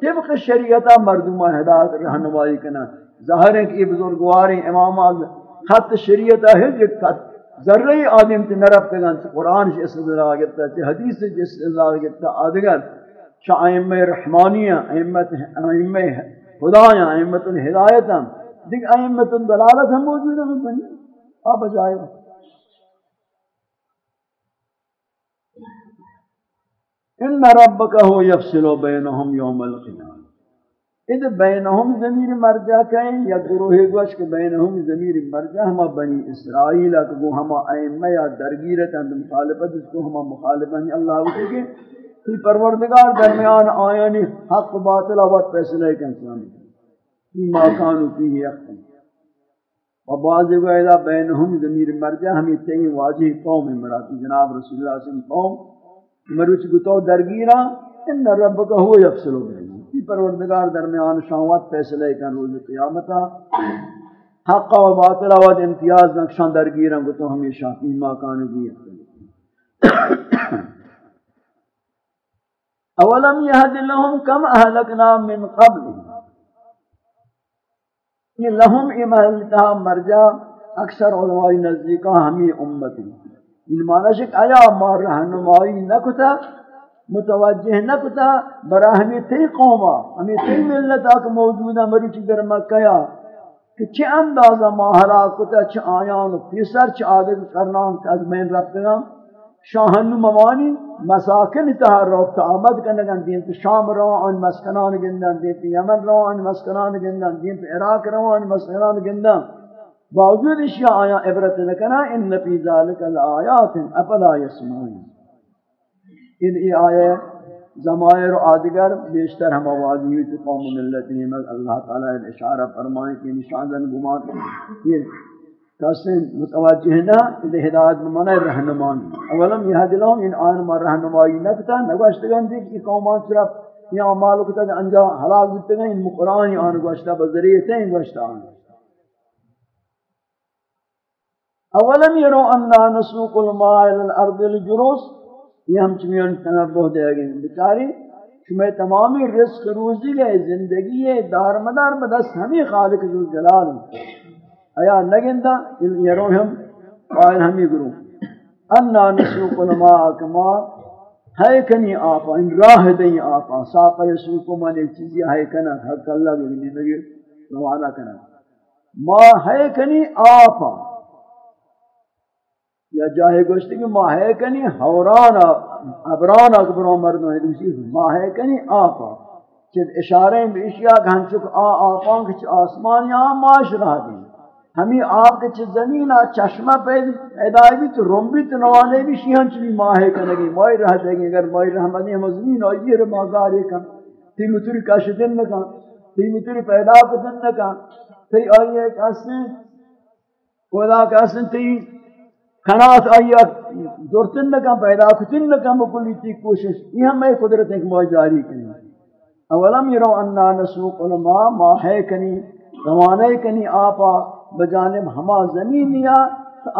طبق شریعتہ مردمہ ہدایت رہنمائی کنا. ظاہر ہے کہ یہ بزرگواری امام خط شریعتہ ہے جو خط ذرہی آدم تی نرف کگن قرآن سے استدلال گتا ہے حدیث سے استدلال گتا آدگر شاہ ائمہ رحمانیہ ائمہ خدایاں ائمہ الہدایتاں دیکھ ائمہ الدلالت ہم موجود ہیں بنی۔ آپ بجائے۔ ان ربک هو یفصل بینهم یوم القیامہ۔ اذ بینهم ضمیر مرجع کہیں، یا گروہ گوش کہ بینهم ضمیر مرجع ہم بنی اسرائیل کو ہم ائمہ یا درگیرت ہیں مخالفت اس کو ہم مخالفت ہیں اللہ کے کہ کہ پروردگار درمیان آیانی حق باطل آباد فیصلہ ایک کرتے ہیں ما کانو کانوا فيه يختلفون وبعض وغیرہ بینهم ضمیر مرجع ہمیں تین واضح قوم مراد جناب رسول اللہ صلی اللہ علیہ وسلم قوم مروچ گتو درگیرا ان رب کا ہو یفصل بین پروردگار درمیان شاوات فیصلہ کن روز قیامتا حق و باطل و امتیاز نقشان درگیرا گتو ہمیشہ فیما کان بھی اولم یهد لهم کم اهلکنا من قبل۔ یہ لهم ایمالتا مرجع، اکثر علماء نزدیکا ہمیں امتی ان معنی شک آیا ما رہنمائی نکتا متوجہ نکتا برا ہمیں تی قوما ہمیں تی ملتا کہ موجودہ مریچ در مکہ کہ چھ اندازہ ما ہلاکتا چھ آیان پیسر چھ عادت کرنان کہ از مین رفتگا شاہن موانی مساکن تہا روکتا آمد کنگن دین تو شام رو آن مسکنان گندن دین تو یمن رو آن مسکنان گندن دین تو عراق رو آن مسکنان گندن۔ باوجود اشیاء آیا عبرت نکنا ان فی ذالک الآیات، افلا یسمعون۔ ان ای آیے زمائر و آدگر بیشتر ہم آوازی ہوئی تو قوم ملت نیمت اللہ تعالیٰ اشارہ فرمائیں کہ نشاندن گمان یہ کسی متوجہ نہ کہ ہدایت بمانا رہنمان اولم یہ دلوں ان آن ما رہنمائی نکتا نگوشتگن دیکھ کہ قومان صرف یا مالک تک انجا حلاق بیتگن ان مقرآن آن گوشتا بذریعتیں گوشتا آن. اولم یرو اننا نسوق الماء إلى الأرض الجروس یہ ہم چمیون تنبہ دے گئے بیچاری شما تمامی رزق روزی گئے زندگی ہے، دار مدار مدس ہمیں خالق جو جلال ایا نگندا یہ رو ہم، قائل ہمیں گرو انا نسوق الماء کما ہے کنی آپا ان راہ دیں آپا ساپا یسوق من ایک چیزی ہے کنا، حق اللہ بھی نہیں روانہ کنا۔ ما ہے کنی آپا یا جاہے گوشتی کہ ماہے کنی حوران ابران اکبران مردوں ہے، دوسری ماہے کنی آپا چید اشارے میں اشیاء کہ ہم چک آ آپان کچھ آسمان یہاں معاش رہا دی۔ ہمیں آپ کے چید زمین آ چشمہ پیدائی بھی تو رم بھی تو نوانے بھی شیہن چلی ماہے کنگی ماہی رہ دے گی، اگر ماہی رحمتی ہم زمین آئی، یہ مازاری کن۔ تی متری کش دن نکن تی متری پیدا کتن نکن۔ تی آئیے کسن خدا کسن، تی کنات آیا دورتن نکم، پیدا کتن نکم بکلی تی کوشش، یہ ہم میں قدرت ایک موجاری کنی اولم یرو انا نسوق علماء ماہے کنی روانے کنی آپا، بجانب ہما زمین یا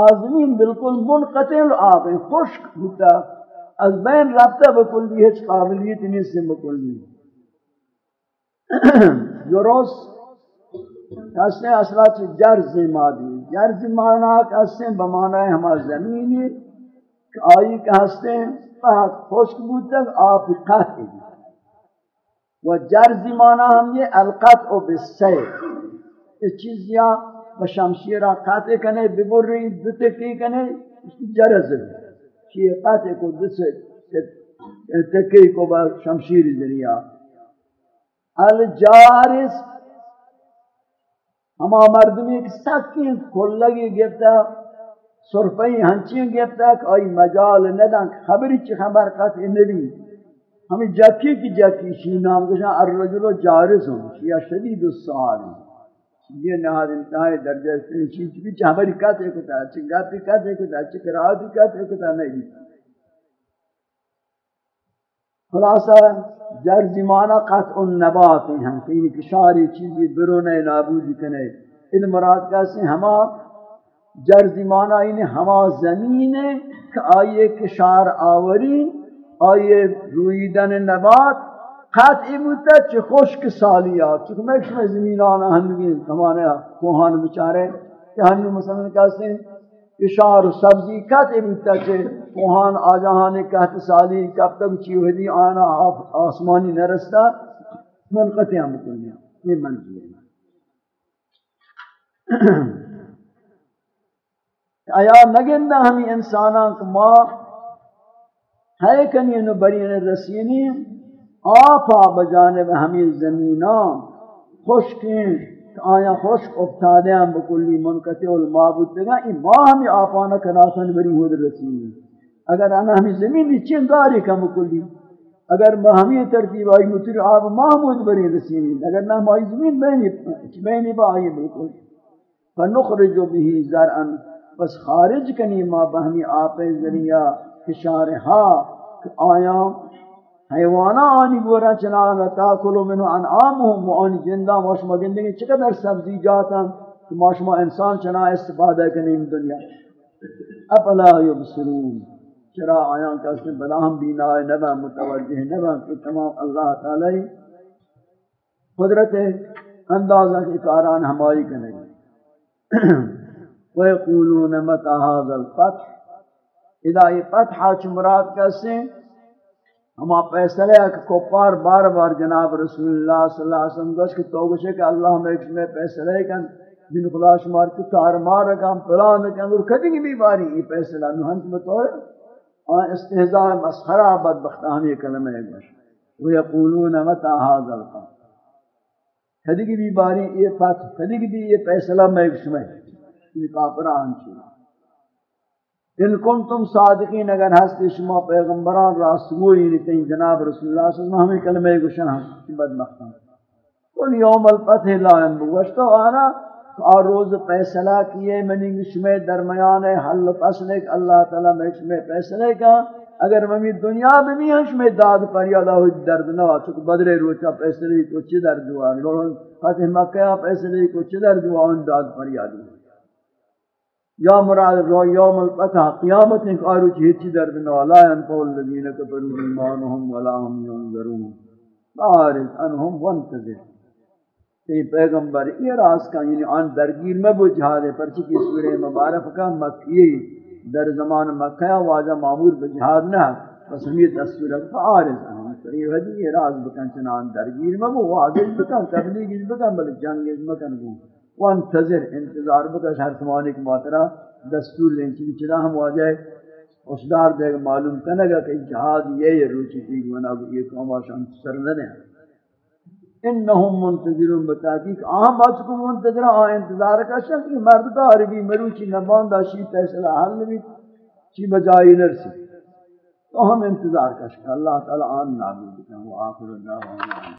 آزمین بالکل منقطع آپ خشک ہوتا از بین رابطہ بکلی، ہیچ قابلیت نہیں سے بکلی۔ جو روز کسے اصلا چھ جرز مادی جرز مانا کسے بمانا ہے ہما زمینی کہ آئی کہ ہستے فہت خوشک بودتک آپ قطع و جرز مانا ہم یہ القطع بالسیف اس چیز یا بشمشیرہ قطع کنے ببری دتکی کنے، اس کی جرز ہے یہ قطع کو دسے تکی کو بشمشیر ذریعہ۔ الجارس ہما مردمی ایک سکی کھلگی گفتا سرپئی ہنچی گفتا کہ آئی مجال ندن خبری چی خبر قطع نبی. ہمیں جکی کی جکی شی نام کشن الرجل جارس ہوں شیعہ شدید السعال یہ نہاد انتہائی درجہ سے چیز بھی چہمری قطع کتا، چی قطع کتا، چی قطع کتا نہیں خلاصہ، در زمانہ قطع النبات ہیں یعنی کہ ان کشاری چیزی برونے نابودی کنے۔ ان مراد کا سے ہما جر زمانہ ان ہما زمین ہے کہ آئیے کشار آوری، آئیے رویدن نبات قطعی بودتا چھ خوشک سالیات چکہ میں کشمہ زمین آنا ہنگین ہمارے کوہان بچارے کہ ہنگی مثلا کہتے ہیں؟ اشار سبزی کہتے بودتا چھ کوہان آجاہانے کہت سالی کب تک چیوہدی آنا آسمانی نرستا، منقطع ہم کنیا یہ منزل ہے۔ آیا نگندہ ہمیں انساناں کہ ما ہے کنی انو برین رسینی آپا بجانب ہمیں زمیناں خوشکیں آیا خشک افتاده بکلی منقطع المعبود دگا۔ این ما همی آفانا کناسان بری هود رسیمی اگر انا ہمیں زمین بھی چین داری کا مکلی اگر ما ہمیں ترتیب آئی مطر آب محمود بری رسیمی، اگر نہ ہماری زمین بینی بینی با آئی بالکل. فنخرج به زرعا بس خارج کنی ما بہمی آپ ذریعہ کشارہا آیا حیوانا آنی گورا چنانا تاکلو منو انعامهم و آنی جندہ ماشما گندگی چقدر سبزی جاتا کہ ماشما انسان چنا استفادہ کنیم دنیا. افلا یبصرون. چرا آیا کسی بلا ہم بینا نبا متوجہ نبا کہ تمام اللہ تعالی قدرت اندازہ کے کاران ہماری کرنے وَيَقُولُونَ مَتَى هَذَا الْفَتْحِ؟ اذا یہ فتحہ چمرات کیسے ہما فیصلے کہ کفار بار بار جناب رسول اللہ صلی اللہ علیہ وسلم گوش کہ تو گوشے کہ اللہ ہمیں ایک میں فیصلے کن جن خدا شمار کی تار مار کام پلان کن اور کدی کی بھی باری، یہ فیصلہ نہنت بطور آن استہزاء مسخرہ بدبختہ ہم کلمہ ہے گوش وَيَقُولُونَ مَتَى هَذَا الْفَتْحِ کدی کی بھی باری یہ فتح کدی کی بھی یہ فیصلہ میں ایک میں یہ کافران چھو ان کنتم صادقین اگر ہستی شما پیغمبران راست راستگوئی لیکن یعنی جناب رسول اللہ صلی اللہ علیہ وسلم ہمیں کلمہ گوشن ہم بدبختان. قل یوم الفتح لا انبوشتو آنا اور روز فیصلہ کیے منی شمع درمیان حل فصل ایک اللہ تعالی میں شمع فیصلے کا اگر ممی دنیا میں بھی ہم شمع داد پر یادا ہو درد نہ ہو، چونکہ بدر روچا فیصلے کو چی درد ہوا۔ فتح مکہ فیصلے کو چی درد ہوا، ان داد پر یاد ہوا یا مراد رو یوم الفتح، قیامت نے کارو چیچی درد نو لا ينفع الذين كفروا ایمانهم ولا هم ينظرون بارز انهم وانتظر۔ تی پیغمبر یہ راز کا یعنی آن درگیر میں وہ جہاد ہے پرچہ کی سورہ مبارک کا مکی در زمان مکہ واجہ معمول بجہاد نہ بس ہم یہ دستور فارز انہم سریع حدی یہ راز بکن چنان درگیر میں وہ واضح بکن، تبلیغ بکن بل جنگ بکن گون وانتظر انتظار بکش، ہر زمانے کی ماترہ دستور لیں چلی چلا ہم واجہ اسدار دے گا معلوم کنگا کہ جہاد یہ روچی تھی گونا یہ قوم آشان سر لنے انہم منتظرون بتاتی کہ آہم بات کو منتظر آہ انتظار کا شک کہ مرد کا عربی مروچی نبان دا شی فیصلہ حل بھی چی بجائی نرسی۔ تو ہم انتظار کا شک اللہ تعالی آن نابی بکن و آخر اللہ